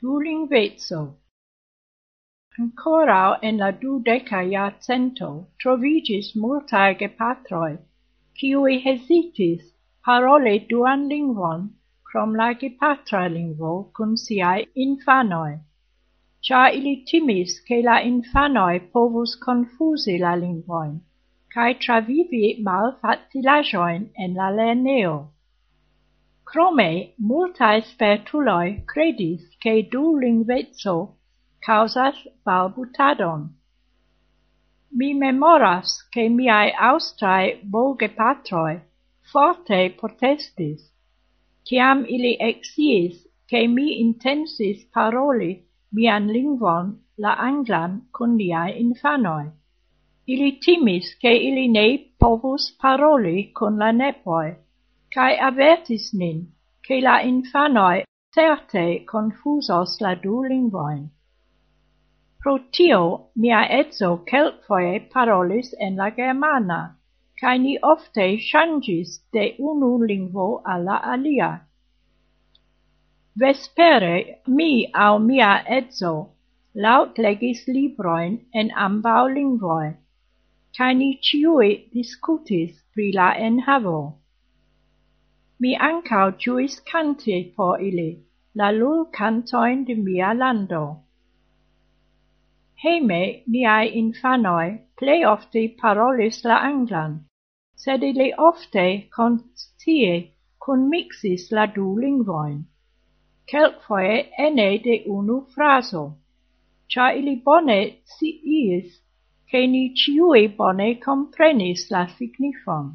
dulingveco. Ancorau en la dudeca iacento trovigis multae gepatroi, ciui hesitis parole duan lingvon crom la gepatra lingvo cum siae infanoi, cia ili timis che la infanoi povus confusi la lingvoin, cae travivi mal facilajoin en la lerneo. Crome, multae spertuloi credis che ke dulingveco causas balbutadon. Mi memoras che miai austrae bogepatroi forte protestis, ciam ili exiis che mi intensis paroli mian lingvon la anglan con niai infanoi. Ili timis che ili ne povus paroli con la nepoi, cae avertis nin, che la infanoi certe confusos la du lingvoin. Pro tio mia etzo celfoie parolis en la germana, cae ni ofte changis de unu lingvo alla alia. Vespere mi au mia etzo laut legis libroin en ambau lingvoi, cae ni ciui discutis pri la enhavo. Mi ancau ĝuis canti por ili la lulkantojn de mia lando. Hejme miai infanoi plei ofte parolis la anglan, sed ili ofte constie cun mixis la du lingvoin, kelkfoje ene de unu fraso, ĉar ili bone si is, che ni ciui bone comprenis la signifon.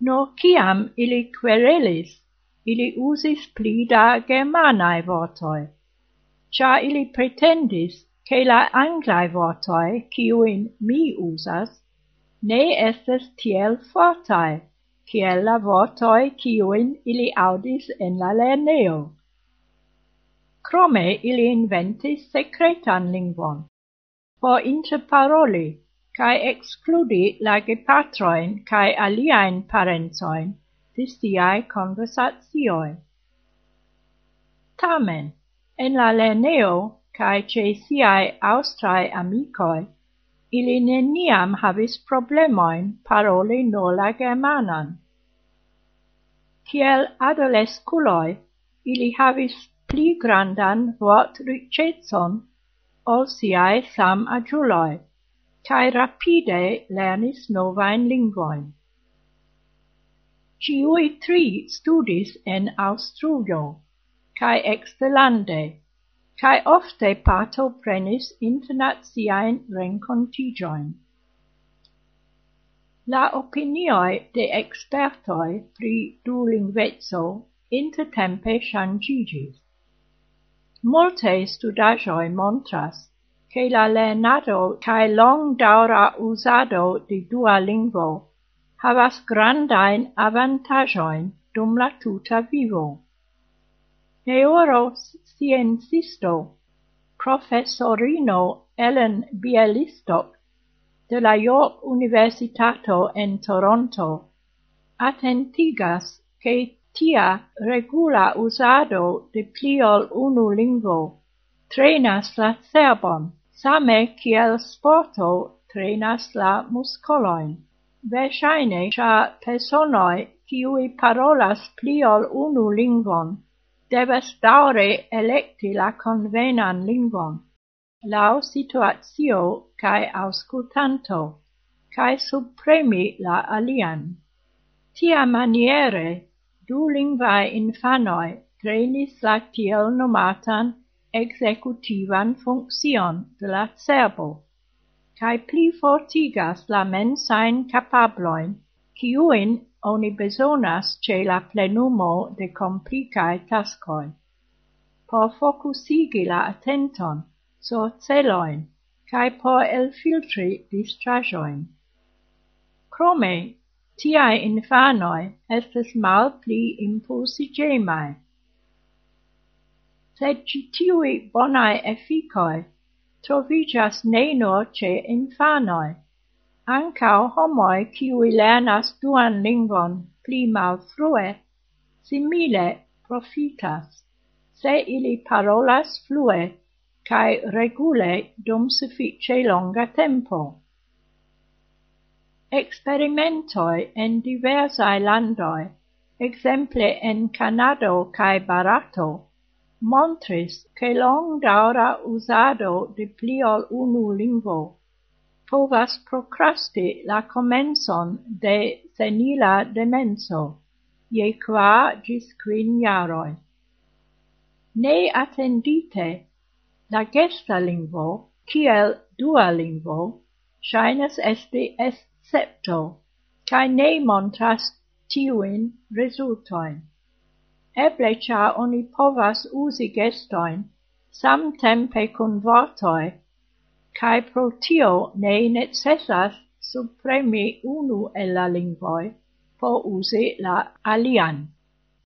No ciam ili querelis, ili usis pli da germanae vortoi, cia ili pretendis che la anglae vortoi, ciuin mi usas, ne estes tiel fortae, ciel la vortoi ciuin ili audis en la lerneo. Crome ili inventis secretan lingvon, por interparoli cae excludi la gepatroin cae aliaen parenzoin distiae conversatioi. Tamen, en la leneo cae ce siae austrae amicoi, ili neniam havis problemoin paroli nola germanan. Ciel adolesculoi, ili havis pli grandan vot ricetson ol siae sam agiuloi, cae rapide lernis novajn lingvoin. Ciui tri studis en Austrujo, cae eksterlande, cae ofte parto prenis internaziaen rencontigioin. La opinioi de expertoi pri dulingvezzo intertempe changigis. Molte studagioi montras che la lernado cae long daura usado di dua lingvo havas grandain avantajoin dum la tuta vivo. Neurosciencisto, professorino Ellen Bielistock de la York Universitato en Toronto attentigas che tia regula usado de pliol unu lingvo trenas la cerbon same kiel sporto trenas la muscoloin. Versaine, cia personoi kiui parolas pli ol unu lingvon, devas daure electi la convenan lingvon, lau situatio cae auscultanto, cae supremi la alian. Tia maniere, du lingvae infanoi trenis la tiel nomatan executivan funccion de la cerbo, cae pli fortigas la mensain capabloin, ciuin oni besonas ce la plenumo de complicae tascoi. Por focusigi la attenton so celoin, cae por elfiltri distrajoin. Crome, tiae infanoi estes mal pli impulsigemae, sed ĉi tiuj bonae efikoj troviĝas ne nur ce infanoi. Ancao homoi ciui lernas duan lingvon pli malfrue, simile profitas, se ili parolas flue cae regule dum suffice longa tempo experimentoi en diversae landoi, exemple en Canado cae Barato, montris long daura usado de pliol unu lingvo povas procrasti la komencon de senila demenso je qua gis quin jaroi. Ne attendite la gesta lingvo kiel dua lingvo shainas esti escepto, cae ne montras tiuin resultoin eble ĉar oni povas usi gestoin, sam tempe kun vortoi, cae pro tio ne necessas supremi unu el la lingvoi, po usi la alian.